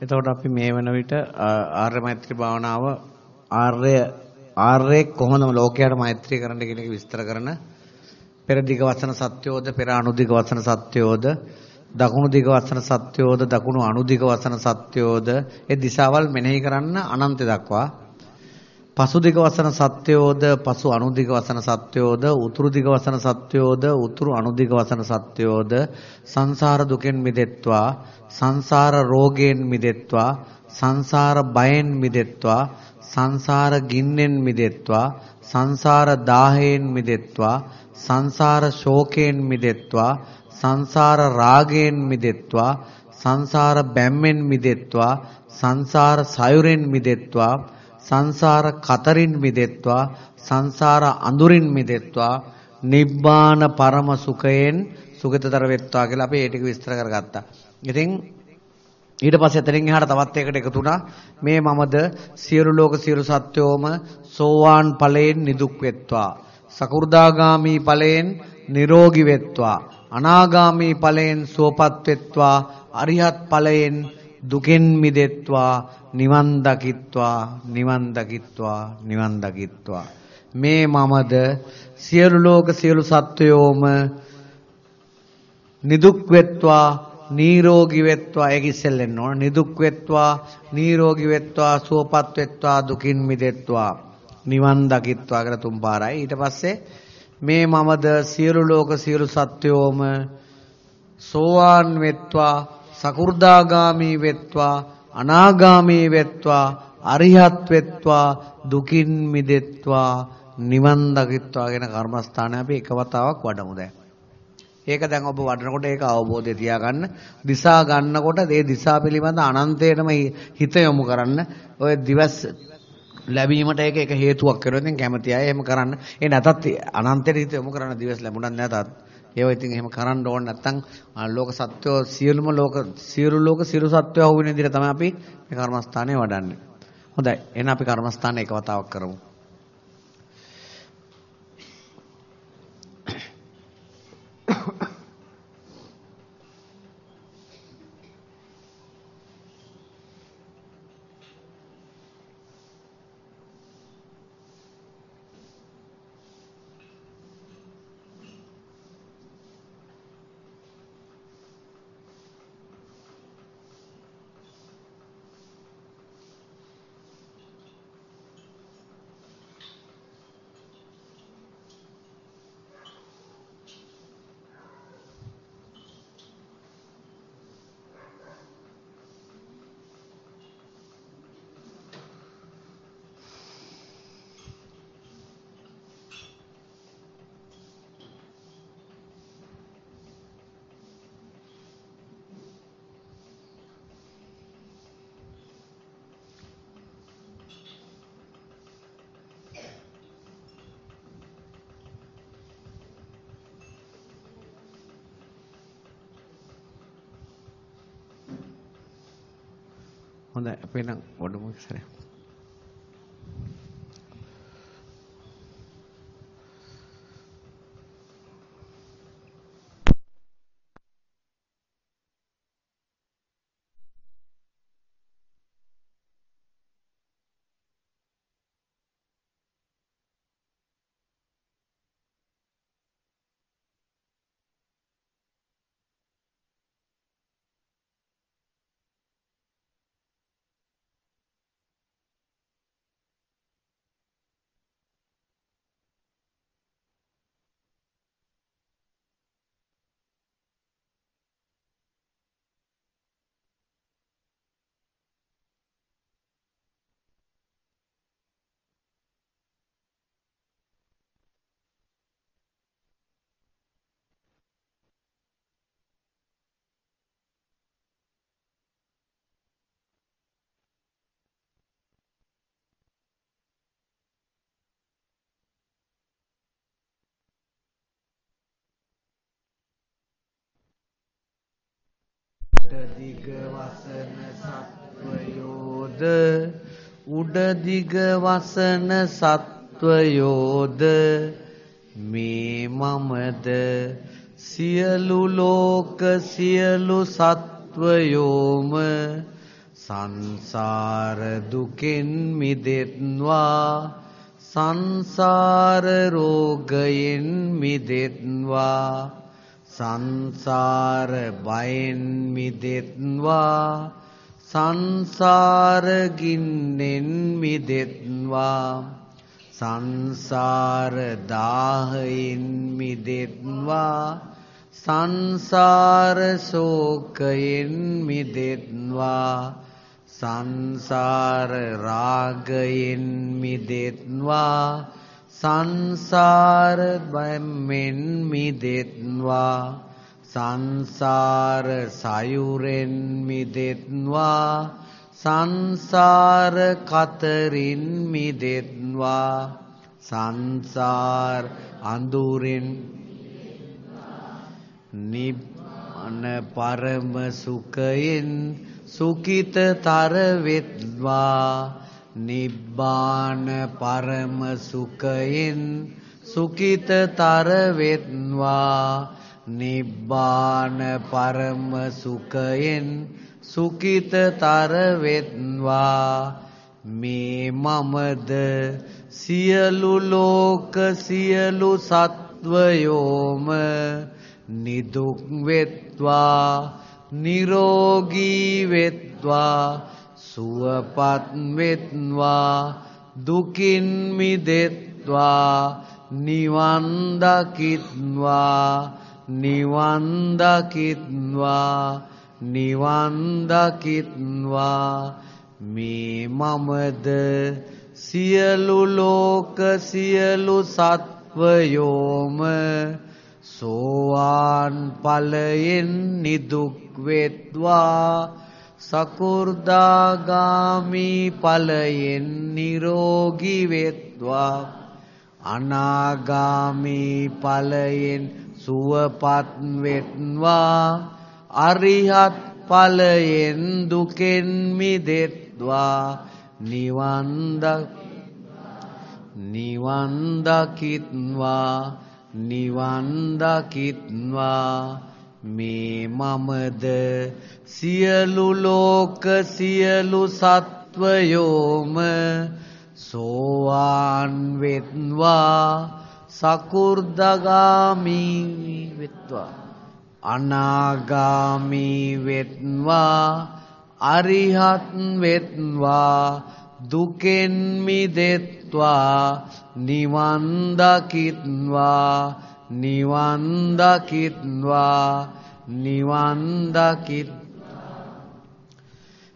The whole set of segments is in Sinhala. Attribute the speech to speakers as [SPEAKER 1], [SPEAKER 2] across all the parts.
[SPEAKER 1] එතකොට අපි මේ වන විට ආර්ය මෛත්‍රී භාවනාව ආර්ය ආර්ය කොහොමද ලෝකයට මෛත්‍රී කරන්න කියන එක විස්තර කරන පෙර දිග වසන සත්‍යෝද පෙර අනුදිග වසන සත්‍යෝද දකුණු දිග වසන සත්‍යෝද දකුණු අනුදිග වසන සත්‍යෝද ඒ දිශාවල් මෙනෙහි කරන්න අනන්ත දක්වා පසු දිග වසන සත්‍යෝද පසු අනුදිග වසන සත්‍යෝද උතුරු දිග වසන සත්‍යෝද උතුරු අනුදිග වසන සත්‍යෝද සංසාර දුකෙන් මිදෙත්වා සංසාර රෝගයෙන් මිදෙත්වා සංසාර බයෙන් මිදෙත්වා සංසාර ගින්නෙන් මිදෙත්වා සංසාර දාහයෙන් මිදෙත්වා සංසාර ශෝකයෙන් මිදෙත්වා සංසාර රාගයෙන් මිදෙත්වා සංසාර බැම්මෙන් මිදෙත්වා සංසාර සයුරෙන් මිදෙත්වා සංසාර කතරින් මිදෙත්වා සංසාර අඳුරින් මිදෙත්වා නිබ්බාන පරම සුඛයෙන් සුගතතර වෙත්වා කියලා අපි ඒ ටික විස්තර කරගත්තා. ඉතින් ඊට පස්සේ එතනින් එහාට තවත් එකකට එකතු වුණා. මේ මමද සියලු ලෝක සියලු සත්වෝම සෝවාන් ඵලයෙන් නිදුක් වෙත්වා. සකු르දාගාමි ඵලයෙන් නිරෝගී වෙත්වා. අනාගාමි ඵලයෙන් සුවපත් වෙත්වා. අරිහත් ඵලයෙන් දුකෙන් මිදෙත්වා. නිවන් දකිත්වා නිවන් දකිත්වා නිවන් දකිත්වා. මේ මමද සියලු ලෝක සියලු සත්වයෝම නිදුක් වෙත්වා නිරෝගී වෙත්වා ඒක ඉස්සෙල්ලෙන්න ඕන. නිදුක් වෙත්වා නිරෝගී වෙත්වා සුවපත් වෙත්වා දුකින් මිදෙත්වා. නිවන් දකිත්වා කියලා තුන් පාරයි. ඊට පස්සේ මේ මමද සියලු ලෝක සියලු සත්වයෝම සෝවාන් වෙත්වා සකු르දාගාමි වෙත්වා අනාගාමී වෙත්වා අරිහත් වෙත්වා දුකින් මිදෙත්වා නිවන් දකිත්වා කියන කර්මස්ථානය අපි එක වතාවක් වඩමු දැන්. ඒක දැන් ඔබ වඩනකොට ඒක අවබෝධය තියාගන්න. දිසා ගන්නකොට ඒ දිසා පිළිබඳ අනන්තයටම හිත යොමු කරන්න. ඔය දිවස් ලැබීමට ඒක එක හේතුවක් කරනවා. ඉතින් කැමති අය එහෙම කරන්න. ඒ නැතත් අනන්තයට හිත යොමු කරන්න දිවස් ලැබුණත් නැතත්. ඒව ඉතින් එහෙම කරන්න ඕනේ නැත්නම් ලෝක සත්වෝ සියලුම ලෝක සියලු ලෝක සියලු සත්වෝ අහුවෙන විදිහට තමයි අපි මේ කර්මස්ථානය වඩන්නේ. හොඳයි. එහෙනම් අපි කර්මස්ථානය එක වතාවක් කරමු. හොඳයි අපි නම් වඩමු ඉස්සරහ. දිග වසන සත්වයෝද? උඩ දිග වසන සත්වයෝද? මේ මමද සියලු ලෝක සියලු සත්වයෝම සංසාර දුකෙන් මිදෙත්වා සංසාර රෝගයෙන් මිදෙත්වා. සංසාර බයෙන් මිදෙත්වා සංසාර ගින්නෙන් මිදෙත්වා සංසාර දාහයෙන් මිදෙත්වා සංසාර ශෝකයෙන් මිදෙත්වා සංසාර රාගයෙන් මිදෙත්වා සංසාර බැම්මෙන් මිදෙත්වා සංසාර සයුරෙන් මිදෙත්වා සංසාර කතරින් මිදෙත්වා සංසාර අඳුරෙන් නිබ්බන පරම සුඛයෙන් සුඛිතතර වෙත්වා නිබ්බාන පරම සුඛයෙන් සුඛිතතර වෙත්වා නිබ්බාන පරම සුඛයෙන් සුඛිතතර වෙත්වා මේ මමද සියලු ලෝක සියලු සත්වයෝම නිදුක් වෙත්වා නිරෝගී වෙත්වා. සුවපත් වෙත්වා දුකින් මිදෙත්වා නිවන් දකිත්වා නිවන් දකිත්වා නිවන් දකිත්වා මේ මමද සියලු ලෝක සියලු සත්වයෝම සෝවාන් ඵලයෙන් නිදුක් වෙත්වා. සකු르දාගාමි ඵලයෙන් නිරෝගී වෙත්වා. අනාගාමි ඵලයෙන් සුවපත් වෙත්වා. අරිහත් ඵලයෙන් දුකෙන් මිදෙත්වා. නිවන් නිවන් දකිත්වා. නිවන් දකිත්වා. මේ මමද සියලු ලෝක සියලු සත්වයෝම සෝවාන් වෙත්වා සකු르දගාමි වෙත්වා අනාගාමි වෙත්වා අරිහත් වෙත්වා දුකෙන් මිදෙත්වා නිවන් දකිත්වා නිවන් දකිත්වා නිවන් දකිත්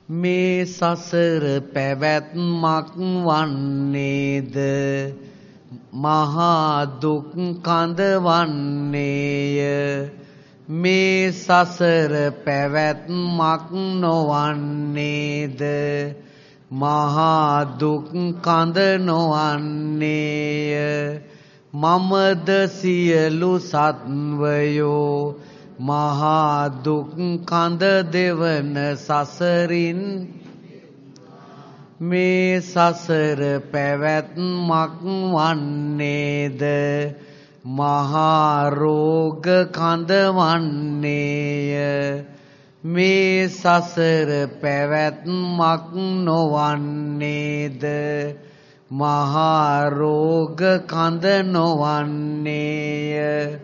[SPEAKER 1] මේ සසර පැවැත්මක් වන්නේද? මහා දුක් කඳ වන්නේය. මේ සසර පැවැත්මක් නොවන්නේද? මහා දුක් කඳ නොවන්නේය. මමද සියලු සත්වයෝ මහා දුක් කඳ දෙවන සසරින් මේ සසර පැවැත්මක් වන්නේද? මහා රෝග කඳ වන්නේය. මේ සසර පැවැත්මක් නොවන්නේද? මහා රෝග කඳ නොවන්නේය.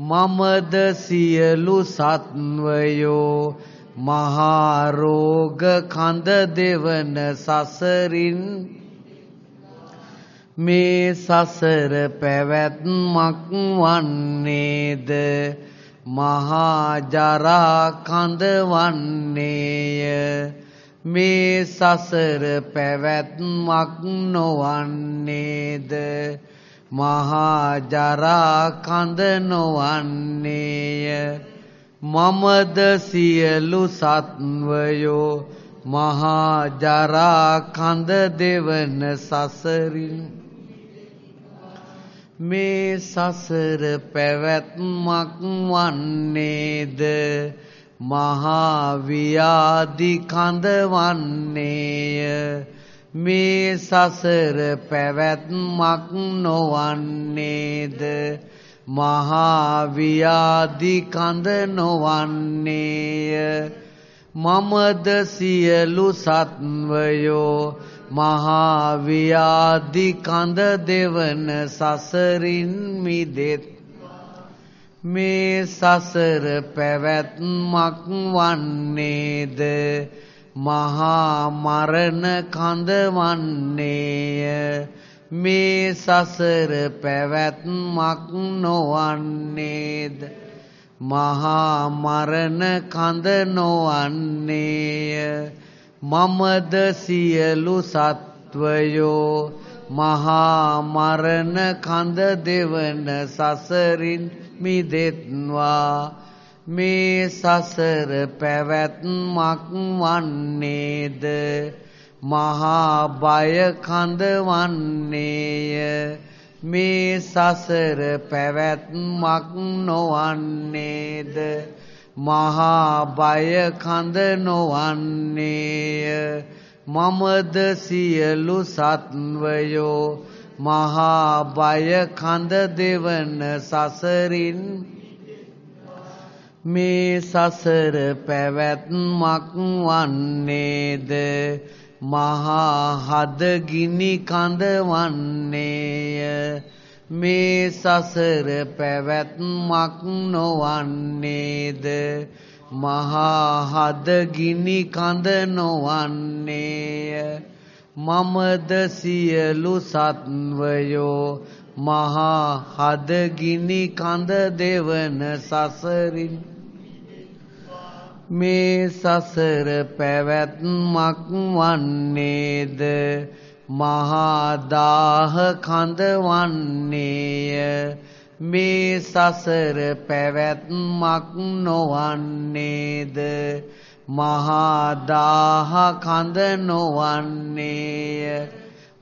[SPEAKER 1] මමද සියලු සත්වයෝ මහා රෝග කඳ දෙවන සසරින් මේ සසර පැවැත්මක් වන්නේද? මහා ජරා කඳ වන්නේය. මේ සසර පැවැත්මක් නොවන්නේද? මහා ජරා කඳ නොවන්නේය. මමද සියලු සත්වයෝ මහා ජරා කඳ දෙවන සසරින් මේ සසර පැවැත්මක් වන්නේද? මහා ව්‍යාධි කඳ වන්නේය මේ සසර පැවැත්මක් නොවන්නේද? මහා ව්‍යාධි කඳ නොවන්නේය. මමද සියලු සත්වයෝ මහා ව්‍යාධි කඳ දෙවන සසරින් මිදෙත් මේ සසර පැවැත්මක් වන්නේද? මහා මරණ කඳ වන්නේය. මේ සසර පැවැත්මක් නොවන්නේද? මහා මරණ කඳ නොවන්නේය. මමද සියලු සත්වයෝ මහා මරණ කඳ දෙවන සසරින් මිදෙත්වා. මේ සසර පැවැත්මක් වන්නේද? මහා බය කඳ වන්නේය. මේ සසර පැවැත්මක් නොවන්නේද? මහා බය කඳ නොවන්නේය. මමද සියලු සත්වයෝ මහා බය කඳ දෙවන සසරින් මේ සසර පැවැත්මක් වන්නේද? මහා හදගිනි කඳ වන්නේය මේ සසර පැවැත්මක් නොවන්නේද? මහා හදගිනි කඳ නොවන්නේය. මමද සියලු සත්වයෝ මහා හදගිනි කඳ දෙවන සසරින්. මේ සසර පැවැත්මක් වන්නේද? මහා දාහ කඳ වන්නේය. මේ සසර පැවැත්මක් නොවන්නේද? මහා දාහ කඳ නොවන්නේය.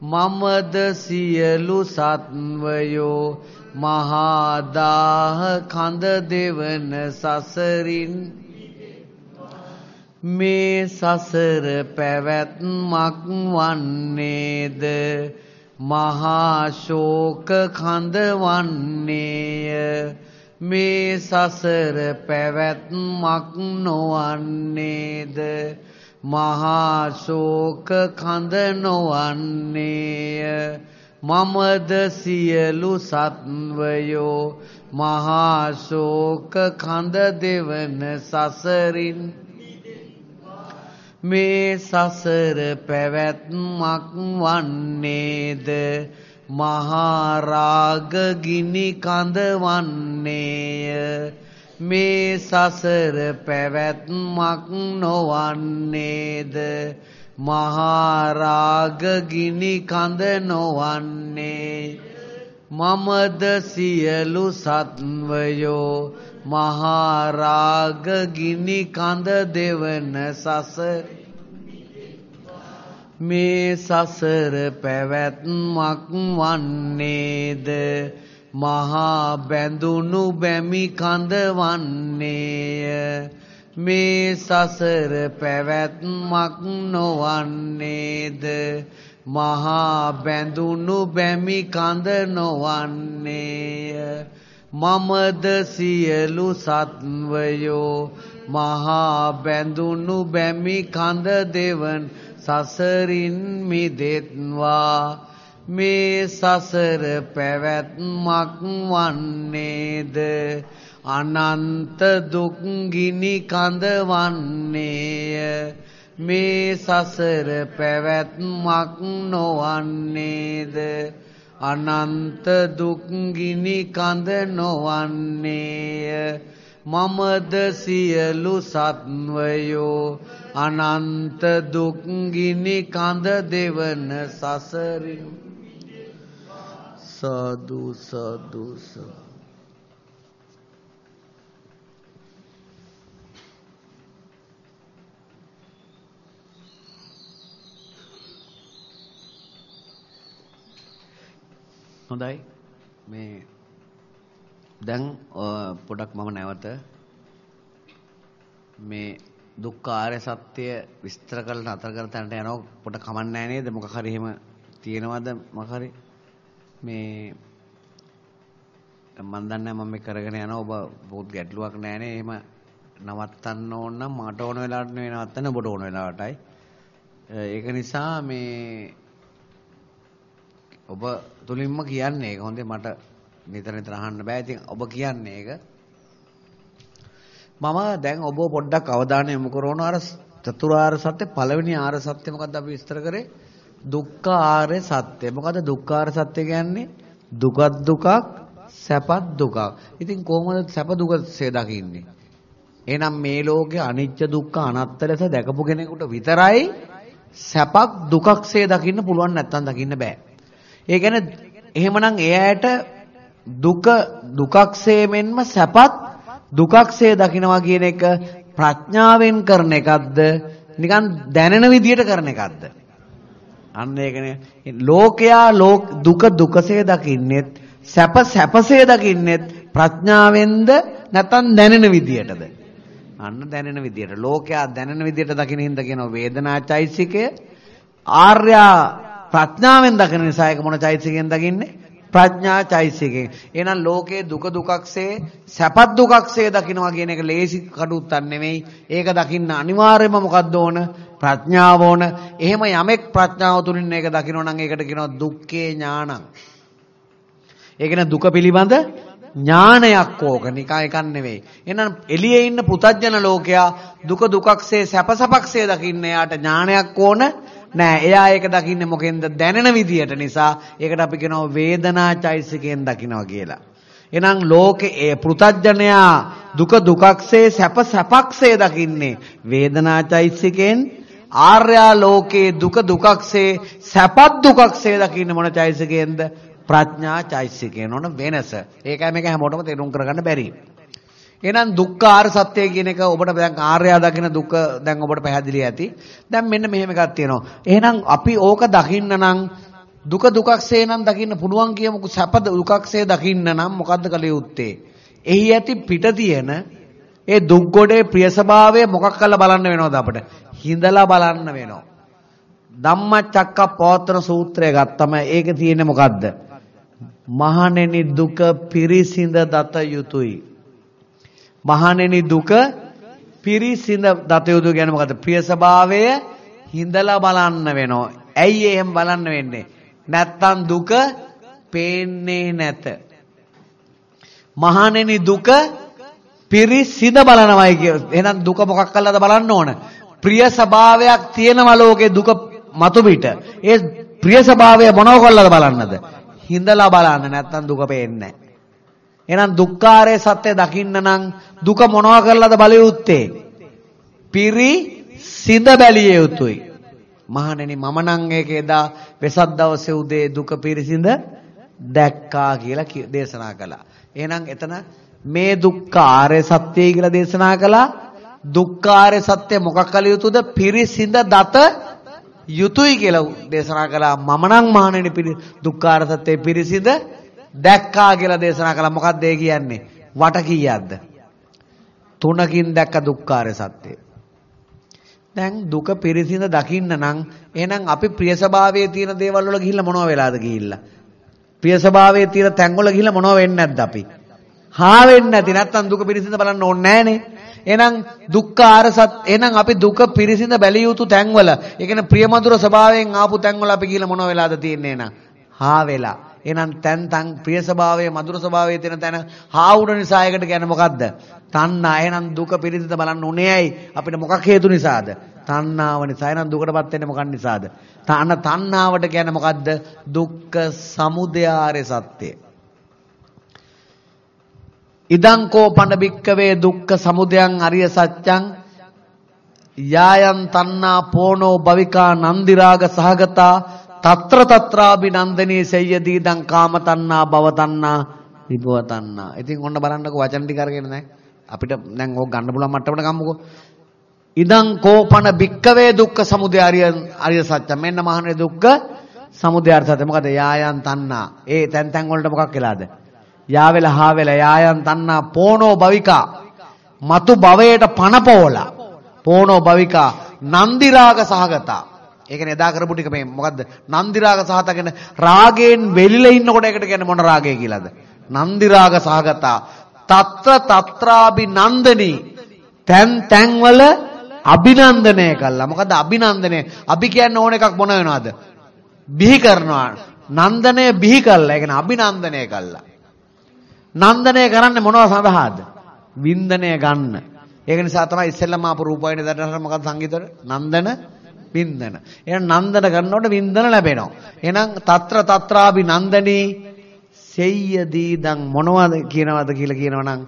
[SPEAKER 1] මමද සියලු සත්වයෝ මහා දාහ කඳ දෙවන සසරින් මේ සසර පැවැත්මක් වන්නේද? මහා ශෝක කඳ වන්නේය. මේ සසර පැවැත්මක් නොවන්නේද? මහා ශෝක කඳ නොවන්නේය. මමද සියලු සත්වයෝ මහා ශෝක කඳ දෙවන සසරින් මේ සසර පැවැත්මක් වන්නේද? මහා රාග ගිනි කඳ වන්නේය මේ සසර පැවැත්මක් නොවන්නේද? මහා රාග ගිනි කඳ නොවන්නේ. මමද සියලු සත්වයෝ මහා රාග ගිනි කඳ දෙවන සසරේ මේ සසර පැවැත්මක් වන්නේද? මහා බැඳුණු බැමි කඳ වන්නේය. මේ සසර පැවැත්මක් නොවන්නේද? මහා බැඳුණු බැමි කඳ නොවන්නේය. මමද සියලු සත්වයෝ මහා බැඳුණු බැමි කඳ දෙවන් සසරින් මිදෙත්වා. මේ සසර පැවැත්මක් වන්නේද? අනන්ත දුක් ගිනි කඳ වන්නේය. මේ සසර පැවැත්මක් නොවන්නේද? අනන්ත දුක් ගිනි කඳ නොවන්නේය. මමද සියලු සත්වයෝ අනන්ත දුක් ගිනි කඳ දෙවන සසරින්. සාදු සාදු. හොඳයි. මේ දැන් පොඩක් මම නැවත මේ දුක්ඛ ආර්ය සත්‍ය විස්තර කරලා නතර කර තැනට යනවා. පොඩ කමන්නේ නේද? මොකක් හරි එහෙම තියෙනවද? මොකක් හරි? මේ මම දන්නේ මම මේ කරගෙන යනවා. ඔබ බොහොත් ගැටලුවක් නැහැනේ එහෙම නවත්තන්න ඕන නම් මට ඕන වෙලාවට නෙවෙයි නවත්තන්න ඔබට ඕන වෙලාවටයි. ඒක නිසා මේ ඔබ තුලින්ම කියන්නේ ඒක. හොඳේ මට නිතර නිතර අහන්න බෑ. ඉතින් ඔබ කියන්නේ ඒක. මම දැන් ඔබ පොඩ්ඩක් අවධානය යොමු කරනවා අර චතුරාර්ය සත්‍ය පළවෙනි ආර්ය සත්‍ය මොකක්ද අපි විස්තර කරේ? දුක්ඛ ආර්ය සත්‍ය. මොකද දුක්ඛ ආර්ය සත්‍ය කියන්නේ දුකක් දුකක් සැපත් දුකක්. ඉතින් කොහොමද සැප දුකසේ දකින්නේ? එහෙනම් මේ ලෝකේ අනිත්‍ය දුක්ඛ අනාත්ම ලෙස දැකපු කෙනෙකුට විතරයි සැපක් දුකක්සේ දකින්න පුළුවන් නැත්නම් දකින්න බෑ. ඒ කියන්නේ එහෙමනම් එයාට දුක දුකක්සේ මෙන්ම සැපත් දුකක්සේ දකිනවා කියන එක ප්‍රඥාවෙන් කරන එකක්ද? නිකන් දැනෙන විදියට කරන එකක්ද? අන්න ඒකනේ. ලෝකයා ලෝක දුක දුකසේ දකින්නෙත් සැප සැපසේ දකින්නෙත් ප්‍රඥාවෙන්ද නැත්නම් දැනෙන විදියටද? අන්න දැනෙන විදියට. ලෝකයා දැනෙන විදියට දකින්න හින්දා කියනවා වේදනාචෛසිකය ආර්යා ප්‍රඥාවෙන් දකින නිසා ඒක මොන චෛසිකයෙන් දකින්නේ? ප්‍රඥා චෛසිකයෙන් එහෙනම් ලෝකයේ දුක දුකක්සේ සැපත් දුකක්සේ දකින්නවා කියන එක ලේසි කඩුත්තක් නෙමෙයි. ඒක දකින්න අනිවාර්යයෙන්ම මොකද්ද ඕන? ප්‍රඥාව ඕන. එහෙම යමෙක් ප්‍රඥාව තුලින් ඒක දකිනවා නම් ඒකට කියනවා දුක්ඛේ ඥානං. ඒ කියන්නේ දුක පිළිබඳ ඥානයක් ඕක. නිකන් එකක් නෙවෙයි. එහෙනම් එළියේ ඉන්න පුතඥන ලෝකයා දුක දුකක්සේ සැප සැපක්සේ දකින්න යාට ඥානයක් ඕන. නෑ. එයා ඒක දකින්නේ මොකෙන්ද? දැනෙන විදියට නිසා. ඒකට අපි කියනවා වේදනා චෛසිකයෙන් දකින්නවා කියලා. එහෙනම් ලෝකේ පුතඥයා දුක දුකක්සේ සැප සැපක්සේ දකින්නේ වේදනා චෛසිකයෙන් ආර්යා ලෝකේ දුක දුකක්සේ සැපත් දුකක්සේ දකින්නේ මොන චෛසිකයෙන්ද? ප්‍රඥා චෛසිකේන ඕන වෙනස. ඒකයි මේක හැමෝටම තේරුම් කරගන්න බැරි. එහෙනම් දුක්ඛ ආර්ය සත්‍ය කියන එක ඔබට දැන් ආර්යයා දකින දුක දැන් ඔබට පැහැදිලි ඇති. දැන් මෙන්න මෙහෙම එකක් තියෙනවා. එහෙනම් අපි ඕක දකින්න නම් දුක දුකක්සේ නම් දකින්න පුළුවන් කියමුකෝ සැප දුකක්සේ දකින්න නම් මොකද්ද කළ යුත්තේ? එහි ඇති පිට තියෙන ඒ දුක් ගොඩේ ප්‍රිය ස්වභාවය මොකක් කරලා බලන්න වෙනවද අපිට? හිඳලා බලන්න වෙනවා. ධම්මචක්කප්පවත්තන සූත්‍රය ගත්තම ඒකේ තියෙන්නේ මොකද්ද? මහණෙනි දුක පිරිසිඳ දත යුතුයි. මහණෙනි දුක පිරිසිඳ දත යුතු කියන්නේ මොකද්ද? ප්‍රිය ස්වභාවය හිඳලා බලන්න වෙනවා. ඇයි එහෙම බලන්න වෙන්නේ? නැත්තම් දුක පේන්නේ නැත. මහණෙනි දුක පිරිසිඳ බලනවයි කිය. එහෙනම් දුක මොකක් කළාද බලන්න ඕන. ප්‍රිය ස්වභාවයක් තියෙනවා ලෝකේ දුක මතු පිට. ඒ ප්‍රිය ස්වභාවය මොනව කළාද බලන්නද? හිඳලා බලන්න නැත්නම් දුක පේන්නේ එහෙනම් දුක්ඛාරයේ සත්‍ය දකින්න නම් දුක මොනවා කරලාද බලය යුත්තේ? පිරි සිඳ බැලිය යුතුයි. මහණෙනි මම නම් ඒක එදා වෙසක් දවසේ උදේ දුක පිරිසිඳ දැක්කා කියලා දේශනා කළා. එහෙනම් එතන මේ දුක්ඛාරය සත්‍යයි කියලා දේශනා කළා. දුක්ඛාරය සත්‍ය මොකක් කළ යුතුද? පිරිසිඳ දත යුතුයි කියලා දේශනා කළා මම නම් මහණෙනි දුක්ඛාර සත්‍ය පිරිසිඳ දැක්කා කියලා දේශනා කළා. මොකක්ද ඒ කියන්නේ? වට කීයක්ද? තුනකින් දැක්ක දුක්ඛාර සත්‍ය දැන් දුක පිරිසිඳ දකින්න නම් එහෙනම් අපි ප්‍රිය ස්වභාවයේ තියෙන දේවල් වල ගිහිල්ලා මොනව වෙලාද ගිහිල්ලා? ප්‍රිය ස්වභාවයේ තියෙන තැන් වල ගිහිල්ලා මොනව වෙන්නේ නැද්ද අපි? හා වෙන්නේ නැති නැත්තම් දුක පිරිසිඳ බලන්න ඕනේ නැහනේ. එහෙනම් දුක්ඛ ආරසත් එහෙනම් අපි දුක පිරිසිඳ බැලිය යුතු තැන්වල ඒ කියන්නේ ප්‍රියමధుර ස්වභාවයෙන් ආපු තැන්වල අපි කියලා මොන වෙලාද තියෙන්නේ එහෙනම්? හා වෙලා එහෙනම් තැන් තන් ප්‍රිය ස්වභාවයේ මధుර ස්වභාවයේ තියෙන තැන හා උඩ නිසා ඒකට කියන්නේ මොකද්ද? තණ්හා. එහෙනම් දුක පිරිසිඳ බලන්න උනේයි අපිට මොකක් හේතු නිසාද? තණ්හාව නිසා. එහෙනම් දුකටපත් වෙන්නේ මොකක් නිසාද? තන තණ්හාවට කියන්නේ මොකද්ද? දුක්ඛ සමුදය ආර්ය සත්‍යය. ඉදං කෝපන බික්කවේ දුක්ඛ සමුදයං අරිය සත්‍යං යායන් තණ්හා පෝනෝ භවිකා නන්දි රාග සහගතා తත්‍ර తත්‍රාබි නන්දනී සය්‍යදී දං කාම තණ්හා භව තණ්හා විභව තණ්හා. ඉතින් ඔන්න බලන්නකෝ වචන ටික අරගෙන දැන් අපිට දැන් ඕක ගන්න පුළුවන් මට්ටමට ගමුකෝ. ඉදං කෝපන බික්කවේ දුක්ඛ සමුදය අරිය අරිය සත්‍ය. මෙන්න මහන්නේ දුක්ඛ සමුදය අරිය සත්‍ය. මොකද යායන් තණ්හා. ඒ තැන් තැන් වලට මොකක් වෙලාද? යාවෙලා හාවෙලා යායන් තන්නා පෝනෝ භවිකා මතු භවයට පනපෝලා පෝනෝ භවිකා නන්දි රාග සහගතා ඒ කියන්නේ එදා කරපු ටික මේ මොකද්ද නන්දි රාග සහගතගෙන රාගයෙන් වෙලිලා ඉන්නකොට ඒකට කියන්නේ මොන රාගය කියලාද නන්දි රාග සහගතා తත්‍ර తත්‍රාබි නන්දනී තැන් තැන්වල අභිනන්දනය කළා. මොකද අභිනන්දනය අපි කියන්න ඕන එකක් මොන වෙනවද? බිහි කරනවා. නන්දනය බිහි කළා. ඒ කියන්නේ අභිනන්දනය කළා. නන්දනය කරන්නේ මොනව සඳහාද? වින්දනය ගන්න. ඒක නිසා තමයි ඉස්සෙල්ලම ආපු රූපයිනේ දැනට මොකක්ද සංගීතවල? නන්දන වින්දන. එහෙනම් නන්දන කරනකොට වින්දන ලැබෙනවා. එහෙනම් తත්‍ර తත්‍රාභි නන්දනී සෙය්‍ය දීදන් මොනවද කියනවද කියලා කියනවනම්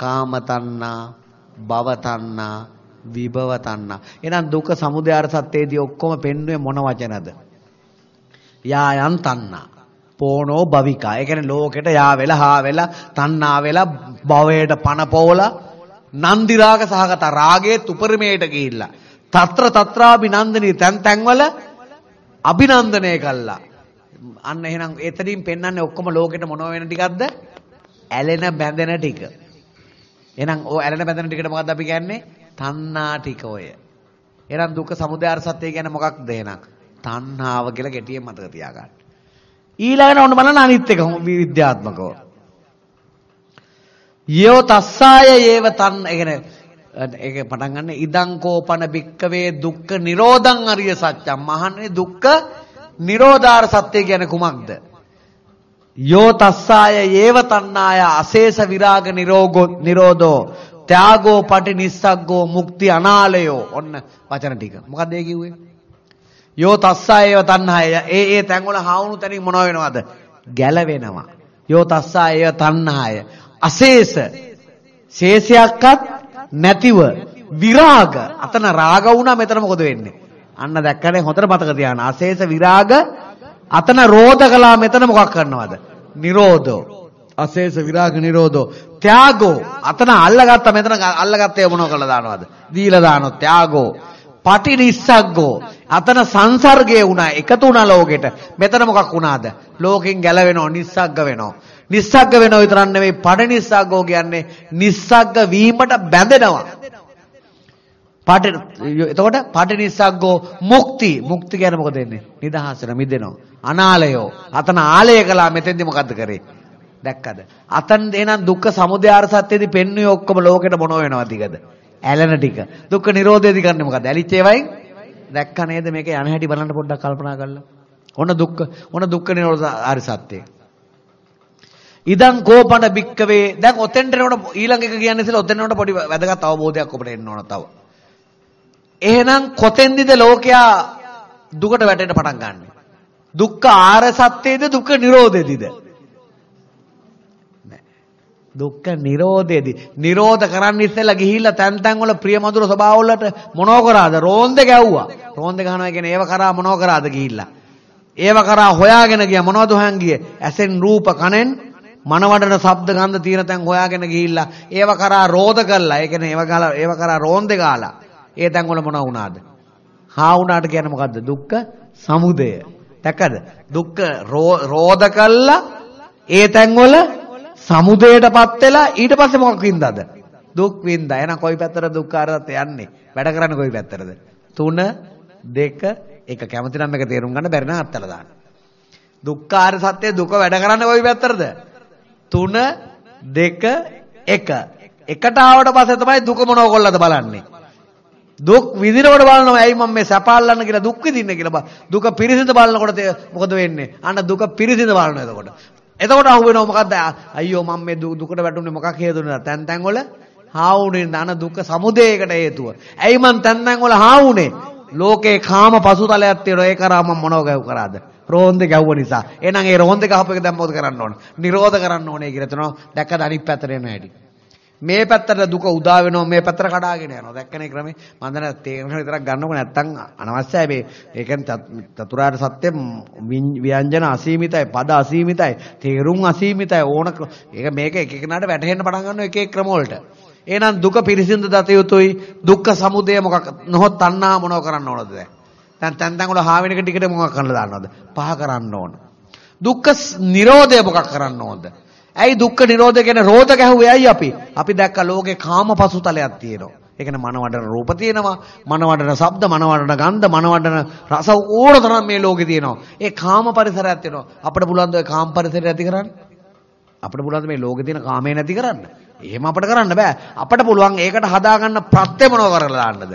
[SPEAKER 1] කාම තණ්හා, භව තණ්හා, විභව තණ්හා. එහෙනම් දුක සමුදයාර සත්‍යයේදී ඔක්කොම පෙන්වුවේ මොන වචනද? යායන් තණ්හා. පෝනෝ භවිකා. ඒ කියන්නේ ලෝකෙට යා වෙලා හා වෙලා තණ්හා වෙලා භවයට පණ පොවලා නන්දි රාග සහගත රාගයේ උපරිමයට ගිහිල්ලා తත්‍ර తත්‍රාභිනන්දනී තැන් තැන්වල අභිනන්දනය කළා. අන්න එහෙනම් එතනින් පෙන්වන්නේ ඔක්කොම ලෝකෙට මොනව වෙන ටිකක්ද? ඇලෙන බැඳෙන ටික. එහෙනම් ඔය ඇලෙන බැඳෙන ටිකට මොකද්ද අපි කියන්නේ? තණ්හා ටික ඔය. එහෙනම් දුක්ඛ සමුදය සත්‍ය කියන්නේ මොකක්ද එහෙනම්? තණ්හාව කියලා ගැටියෙන් මතක තියාගන්න. ඊළඟට ඔන්න බලන්න අනිත් එක විද්‍යාත්මකව. යෝ තස්සාය යේව තන් ඒ කියන්නේ ඒක පටන් ගන්න. ඉදං කෝපන බික්කවේ දුක්ඛ නිරෝධං අරිය සත්‍යම් මහන්නේ දුක්ඛ නිරෝධාර සත්‍ය කියන්නේ කුමක්ද? යෝ තස්සාය යේව තණ්හාය අශේෂ විරාග නිරෝගෝ නිරෝධෝ ත්‍යාගෝ පටි නිස්සග්ගෝ මුක්ති අනාලයෝ. ඔන්න වචන ටික. මොකක්ද ඒ කිව්වේ? යෝ තස්සාය යේව තණ්හාය. ඒ ඒ තැන් වල හාවුණු තැනින් මොනව වෙනවද? ගැලවෙනවා. යෝ තස්සාය යේව තණ්හාය. අශේෂ. ශේෂයක්වත් නැතිව විරාග. අතන රාග වුණා මෙතන මොකද වෙන්නේ? අන්න දැක්කනේ හොඳට මතක තියාගන්න. අශේෂ විරාග අතන රෝධ කළා මෙතන මොකක් කරනවද? නිරෝධෝ. අශේෂ විරාග නිරෝධෝ. ත්‍යාගෝ. අතන අල්ලගත්ත මෙතන අල්ලගත්තේ මොනව කළා දානවද? දීලා දානෝ ත්‍යාගෝ. පටි නිස්සග්ගෝ අතන සංසර්ගය වුණා. එකතු වුණා ලෝකෙට. මෙතන මොකක් වුණාද? ලෝකෙන් ගැලවෙනව නිස්සග්ග වෙනව. නිස්සග්ග වෙනව විතරක් නෙවෙයි පඩ නිස්සග්ගෝ කියන්නේ නිස්සග්ග වීමට බැඳෙනවා. පඩ එතකොට පඩ නිස්සග්ගෝ මුක්ති මුක්ති කියන්නේ මොකද වෙන්නේ? නිදහසට මිදෙනවා. අනාලයෝ අතන ආලය කළා මෙතෙන්දි මොකද්ද කරේ? දැක්කද? අතන එහෙනම් දුක්ඛ සමුදයාර සත්‍යෙදි පෙන්වුවේ ඔක්කොම ලෝකෙට මොන වෙනවද ටිකද? ඇලෙන ටික. දුක්ඛ නිරෝධයේදී කරන්නේ මොකද්ද? ඇලිච්ච ඒවයින් දැක්ක නේද මේක යන හැටි බලන්න පොඩ්ඩක් කල්පනා කරලා. ඔන්න දුක්ඛ ඔන්න දුක්ඛ නිරෝධ ආරි සත්‍යය. ඉදං කෝපන බික්කවේ දැන් ඔතෙන්ට එනකොට ඊළඟ එක කියන්නේ ඉතින් ඔතෙන් එනකොට පොඩි වැදගත් අවබෝධයක් ඔබට එන්න ඕන තව. එහෙනම් කොතෙන්දිද ලෝකයා දුකට වැටෙන්න පටන් ගන්නෙ? දුක්ඛ ආර සත්‍යයේද දුක්ඛ නිරෝධයේදීද? දුක්ඛ නිරෝධයේදී. නිරෝධ කරන්න ඉස්සෙල්ලා ගිහිල්ලා තැන් තැන් වල ප්‍රිය මధుර ස්වභාව වලට මොනව කරාද? රෝන්ද ගැව්වා. රෝන්ද ගහනවා කියන්නේ ඒව කරා මොනව කරාද ගිහිල්ලා? ඒව කරා හොයාගෙන ගියා මොනවද හොයන් ගියේ? ඇසෙන් රූප කනෙන් මනවඩන ශබ්ද ගන්ධ තියෙන තැන් හොයාගෙන ගිහිල්ලා ඒව කරා රෝධ කළා. ඒ කියන්නේ ඒව ගාලා ඒව කරා රෝන්දේ ගාලා. ඒ තැන් වල මොනව වුණාද? හා වුණාට කියන්නේ මොකද්ද? දුක්ඛ සමුදය. දැක්කද? දුක්ඛ රෝධ කළා. ඒ තැන් වල සමුදයටපත් වෙලා ඊට පස්සේ මොකක් වින්දාද? දුක් වින්දා. එහෙනම් කොයි පැත්තට දුක්ඛාරත් යන්නේ? වැඩ කරන්නේ කොයි පැත්තටද? 3 2 1 කැමති නම් මේක තේරුම් ගන්න බැරි නම් අත්තලා දාන්න. දුක්ඛාර සත්‍ය දුක වැඩ කරන්නේ කොයි පැත්තටද? 3 2 1 එකට ආවට පස්සේ තමයි දුක මොනව කොල්ලද බලන්නේ? දුක් විඳිනකොට බලනවා ඇයි මම මේ සැපල්ලන්න කියලා දුක් විඳින්න කියලා දුක පිරිසිඳ බලනකොට මොකද වෙන්නේ? අන්න දුක පිරිසිඳ බලනවා එතකොට. එතකොට අහු වෙනවා මොකද්ද? අයියෝ මම මේ දුකට වැටුනේ මොකක් හේතුවද තැන් තැන් වල හාවුනේ අන දුක සමුදේයකට හේතුව. ඇයි මං තැන් තැන් වල හාවුනේ? ලෝකේ කාම පසුතලයක් තියෙනවා. ඒ කරා මම මොනව ගැව් කරාද? රෝන්දේ ගැව්ව නිසා. එහෙනම් ඒ රෝන්දේ ගහපු එක දැන් මොකද කරන්න ඕන? නිරෝධ කරන්න ඕනේ කියලා තනවා. දැක්කද අනිත් පැත්තට එන හැටි. මේ පැත්තට දුක උදා වෙනවා මේ පැත්තට කඩාගෙන යනවා. දැක්කනේ ක්‍රමේ. මම දැන් තේරෙන විතරක් ගන්නකො නැත්තම් අනවශ්‍යයි මේ. ඒ කියන්නේ චතුරාර්ය සත්‍ය ව්‍යංජන අසීමිතයි, පද අසීමිතයි, තේරුම් අසීමිතයි ඕන. ඒක මේක එක එකනට වැටහෙන්න පටන් ගන්නවා එක එක ක්‍රම වලට. එහෙනම් දුක පිරිසිඳ දත යුතුයි. දුක්ඛ සමුදය මොකක් නොහොත් තණ්හා මොනව කරන්න ඕනද දැන්? දැන් තැන් තැන් වල හාවෙන එක ටිකට මොකක් කරන්න දානවද? පහ කරන්න ඕන. දුක්ඛ නිරෝධය මොකක් කරන්න ඕනද? ඇයි දුක්ඛ නිරෝධය කියන රෝධ ගැහුවේ ඇයි අපි? අපි දැක්ක ලෝකේ කාම පසුතලයක් තියෙනවා. ඒ කියන්නේ මනවඩන රූප තියෙනවා, මනවඩන ශබ්ද, මනවඩන ගන්ධ, මනවඩන රස ඕන තරම් මේ ලෝකේ තියෙනවා. ඒ කාම පරිසරයක් තියෙනවා. අපිට පුළුවන් ද ඒ කාම පරිසරය ඇති කරන්න? අපිට පුළුවන් මේ ලෝකේ තියෙන කාමේ නැති කරන්න. එහෙම අපිට කරන්න බෑ. අපිට පුළුවන් ඒකට හදාගන්න ප්‍රත්‍ය මොනව කරලා දාන්නද?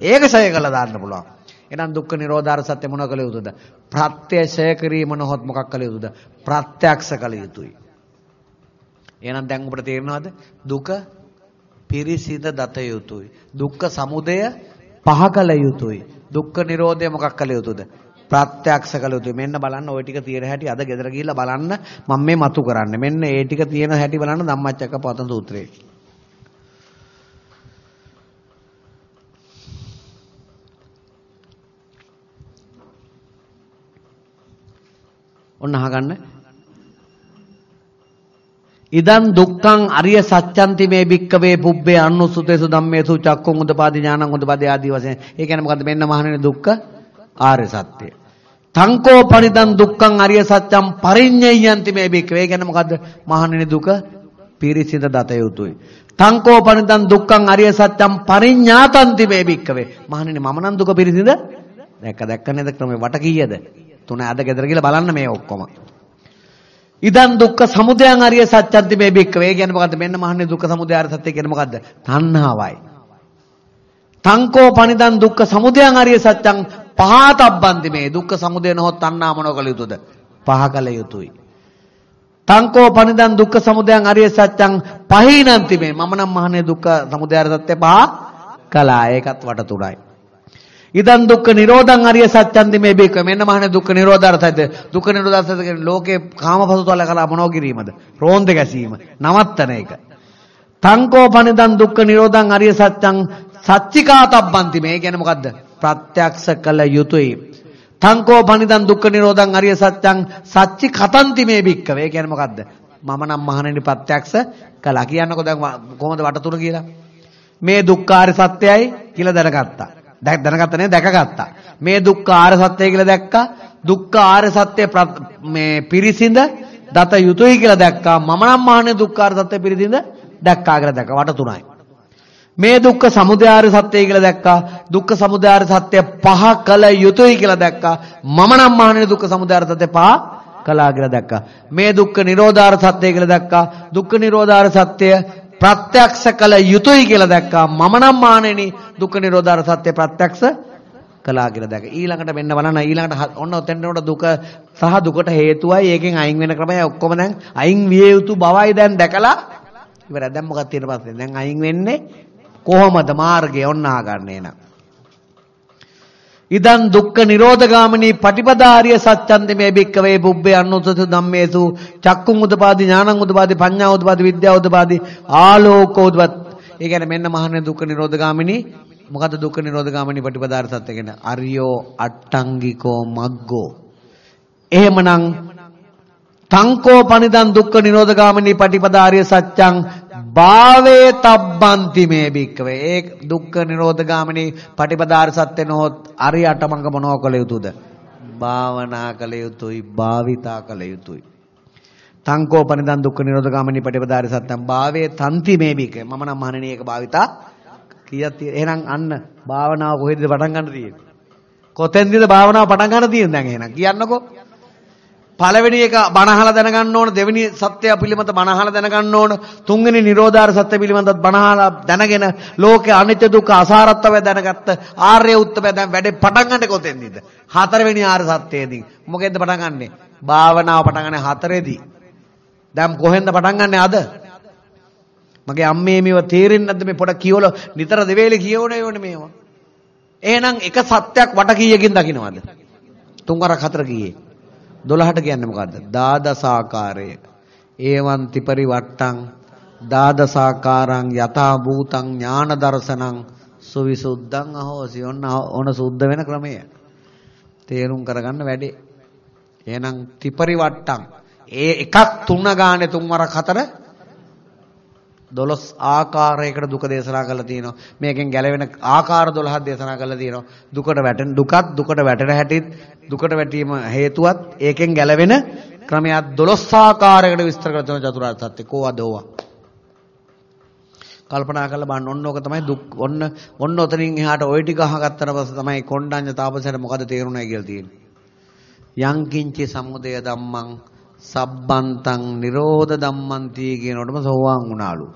[SPEAKER 1] ඒක ඡය කළා දාන්න පුළුවන්. එහෙනම් දුක්ඛ නිරෝධාර සත්‍ය මොනව කළ යුතුද? ප්‍රත්‍ය ඡය කිරීම නොහොත් මොකක් කළ යුතුද? ප්‍රත්‍යක්ෂ කළ යුතුයි. එහෙනම් දැන් ඔබට තේරෙනවද? දුක පිරිසිඳ දත යුතුයි. දුක්ඛ සමුදය පහ කළ යුතුයි. දුක්ඛ නිරෝධය මොකක් කළ යුතුද? ප්‍රත්‍යක්ෂ කළ යුතුයි. මෙන්න බලන්න ওই ටික තියෙන හැටි අද ගෙදර ගිහිල්ලා බලන්න මම මේ මතු කරන්නේ. මෙන්න ඒ ටික තියෙන හැටි බලන්න ධම්මචක්කපවත්තන සූත්‍රයේ. ඔන්න අහගන්න. ඉදන් දුක්ඛං අරිය සත්‍යන්ති මේ භික්කවේ පුබ්බේ අනුසුතේසු ධම්මේසු චක්කුං උදපාදි ඥානං උදපාදි ආදී වශයෙන්. ඒ කියන්නේ මොකද්ද? මෙන්න මහණෙනි දුක්ඛ ආර්ය සත්‍යය. තංකෝ පරිදන් දුක්ඛං අරිය සත්‍යම් පරිඤ්ඤයන්ති මේ භික්කවේ. ඒ කියන්නේ මොකද්ද? මහණෙනි දුක පිරිසිඳ දත යුතුයි. තංකෝ පරිදන් දුක්ඛං අරිය සත්‍යම් පරිඤ්ඤාතන්ති මේ භික්කවේ. මහණෙනි මම නම් දුක පිරිසිඳ දැක්ක දැක්ක නේද ක්‍රමේ වට කීයද? තුන අද ගෙදර ගිහලා බලන්න මේ ඔක්කොම. ඉදන් දුක්ඛ සමුදයං අරිය සත්‍යන්ති මේ බික්කවේ. ඒ කියන්නේ මොකද්ද? මෙන්න මහන්නේ දුක්ඛ සමුදය අරිය සත්‍ය කියන්නේ මොකද්ද? තණ්හාවයි. තංකෝ පනිදන් දුක්ඛ සමුදයං අරිය සත්‍යං පහතබ්බන්ති මේ දුක්ඛ සමුදය නොහොත් තණ්හා මොන කළ යුතුද? පහ කළ යුතුයි. තංකෝ පනිදන් දුක්ඛ සමුදයං අරිය සත්‍යං පහිනන්ති මේ මම නම් මහන්නේ දුක්ඛ සමුදය අරිය සත්‍ය පහ කළා. ඒකත් වට තුනයි. ඉදන් දුක්ඛ නිරෝධං අරිය සත්‍යන්ති මේ බේක මෙන්න මහනේ දුක්ඛ නිරෝධාර්ථයද දුක්ඛ නිරෝධාර්ථයද කියන්නේ ලෝකේ කාමපසුතල කලා මොනෝ කිරීමද? රෝන්ද ගැසීම නවත්තන එක. තංකෝ පනිදන් දුක්ඛ නිරෝධං අරිය සත්‍යං සච්චිකාතබ්බන්ති. මේ කියන්නේ මොකද්ද? ප්‍රත්‍යක්ෂ කළ යුතුයි. තංකෝ පනිදන් දුක්ඛ නිරෝධං අරිය සත්‍යං සච්චි කතන්ති මේ බික්කවේ. කියන්නේ මොකද්ද? මම නම් මහණෙනි ප්‍රත්‍යක්ෂ කළා. කියන්නකෝ දැන් කොහොමද වටතුන කියලා? මේ දුක්ඛාර සත්‍යයි කියලා දැනගත්තා. දැනගත්ත නේ දැකගත්තා. මේ දුක්ඛ ආර්ය සත්‍යය කියලා දැක්කා. දුක්ඛ ආර්ය සත්‍ය මේ පිරිසිඳ දත යුතුයි කියලා දැක්කා. මම නම් මහන්නේ දුක්ඛ ආර්ය සත්‍ය පිරිසිඳ දැක්කා කියලා දැක්කා. වට තුනයි. මේ දුක්ඛ සමුදය ආර්ය සත්‍යය කියලා දැක්කා. දුක්ඛ සමුදය ආර්ය සත්‍ය පහ කළ යුතුයි කියලා දැක්කා. මම නම් මහන්නේ දුක්ඛ සමුදය ආර්ය සත්‍ය පහ කළා කියලා දැක්කා. මේ දුක්ඛ නිරෝධාර සත්‍යය කියලා දැක්කා. දුක්ඛ නිරෝධාර සත්‍ය ප්‍රත්‍යක්ෂ කළ යුතුයි කියලා දැක්කා. මම නම් මානෙනි දුක්ඛ නිරෝධාර සත්‍ය ප්‍රත්‍යක්ෂ කළා කියලා දැක. ඊළඟට මෙන්න බලන්න ඊළඟට ඔන්න ඔතෙන්ට දුක සහ දුකට හේතුවයි ඒකෙන් අයින් වෙන ක්‍රමය ඔක්කොම දැන් අයින් විය යුතු බවයි දැන් දැකලා ඉවරයි. දැන් මොකක්ද තියෙන ප්‍රශ්නේ? දැන් අයින් වෙන්නේ කොහොමද මාර්ගය ඔන්න ආගන්නේ නේද? ඉදන් දුක්ඛ නිරෝධගාමිනී පටිපදාාරිය සත්‍යන්ති මේ භික්කවේ බුබ්බේ අනුසතු ධම්මේසු චක්කුං උදපාදි ඥානං උදපාදි පඤ්ඤා උදපාදි විද්‍යා උදපාදි ආලෝකෝ උදපත් ඒ කියන්නේ මෙන්න මහන්නේ දුක්ඛ නිරෝධගාමිනී. මොකද්ද දුක්ඛ නිරෝධගාමිනී පටිපදාාර සත්‍ය කියන්නේ? අරියෝ අට්ටංගිකෝ මග්ගෝ. එහෙමනම් තංකෝ පනිදන් දුක්ඛ නිරෝධගාමිනී පටිපදාාරිය සත්‍යං භාවේ තබ්බන්ති මේ භික්කවේ. ඒ දුක්ඛ නිරෝධ ගාමිනී පටිපදාර සත්‍ය නොහොත් අරියට මඟ මොනව කළ යුතුද? භාවනා කළ යුතුයි භාවිතා කළ යුතුයි. තංකෝ පනිදන් දුක්ඛ නිරෝධ ගාමිනී පටිපදාර සත්‍යම් භාවේ තන්ති මේ භික්කවේ. මම නම් මහණෙනි ඒක භාවිතා. කීයක් තියෙ එහෙනම් අන්න භාවනාව කොහෙද පටන් ගන්න තියෙන්නේ? කොතෙන්ද භාවනාව පටන් ගන්න තියෙන්නේ? දැන් එහෙනම් කියන්නකෝ. පළවෙනි එක බණහලා දැනගන්න ඕන දෙවෙනි සත්‍ය පිළිබඳ බණහලා දැනගන්න ඕන තුන්වෙනි නිරෝධාර සත්‍ය පිළිබඳව බණහලා දැනගෙන ලෝකේ අනිත්‍ය දුක්ඛ අසාරත්වය දැනගත්ත ආර්ය උත්තමය දැන් වැඩේ පටන් ගන්න කොතෙන්ද හතරවෙනි ආර්ය සත්‍යයේදී. මොකෙන්ද පටන් ගන්නෙ? භාවනාව පටන් ගන්න හතරේදී. දැන් කොහෙන්ද පටන් ගන්නෙ අද? මගේ අම්මේ මේව තේරෙන්නේ නැද්ද? මේ පොඩ කියවල නිතර දෙවේලේ කියවනේ ඕනේ මේවා. එහෙනම් එක සත්‍යක් වට කීයකින් දකින්නවද තුන් වරක් හතර කීයේ. 12ට කියන්නේ මොකද්ද? දාදසාකාරය. ඒවං ත්‍රිපරි වට්ටං දාදසාකාරං යථා භූතං ඥාන දර්ශනං සුවිසුද්ධං අහෝසි. ඔන්න ඕන සුද්ධ වෙන ක්‍රමය. තේරුම් කරගන්න වැඩේ. එහෙනම් ත්‍රිපරි වට්ටං ඒ එකක් තුන ගානේ තුන් වරක් හතර 12 ආකාරයකට දුක දේශනා කරලා තියෙනවා. මේකෙන් ගැලවෙන ආකාර 12ක් දේශනා කරලා තියෙනවා. දුකට වැටෙන දුකත් දුකට වැටෙන හැටිත් දුකට වැටීම හේතුවත් ඒකෙන් ගැලවෙන ක්‍රමයක් 12 ආකාරයකට විස්තර කරලා තියෙන චතුරාර්ය සත්‍ය කෝවද ඕවා. කල්පනා කරලා බලන්න ඔන්න ඕක තමයි දුක් ඔන්න ඔන්න ඔතනින් එහාට ওই ටික අහගත්තට පස්සේ තමයි කොණ්ඩඤ්ඤ තාපසයට මොකද තේරුණා කියලා තියෙන්නේ. යං කිංචි සමුදය ධම්මං සබ්බන්තං නිරෝධ ධම්මන්ති කියනකොටම සෝවාන් වුණාලු.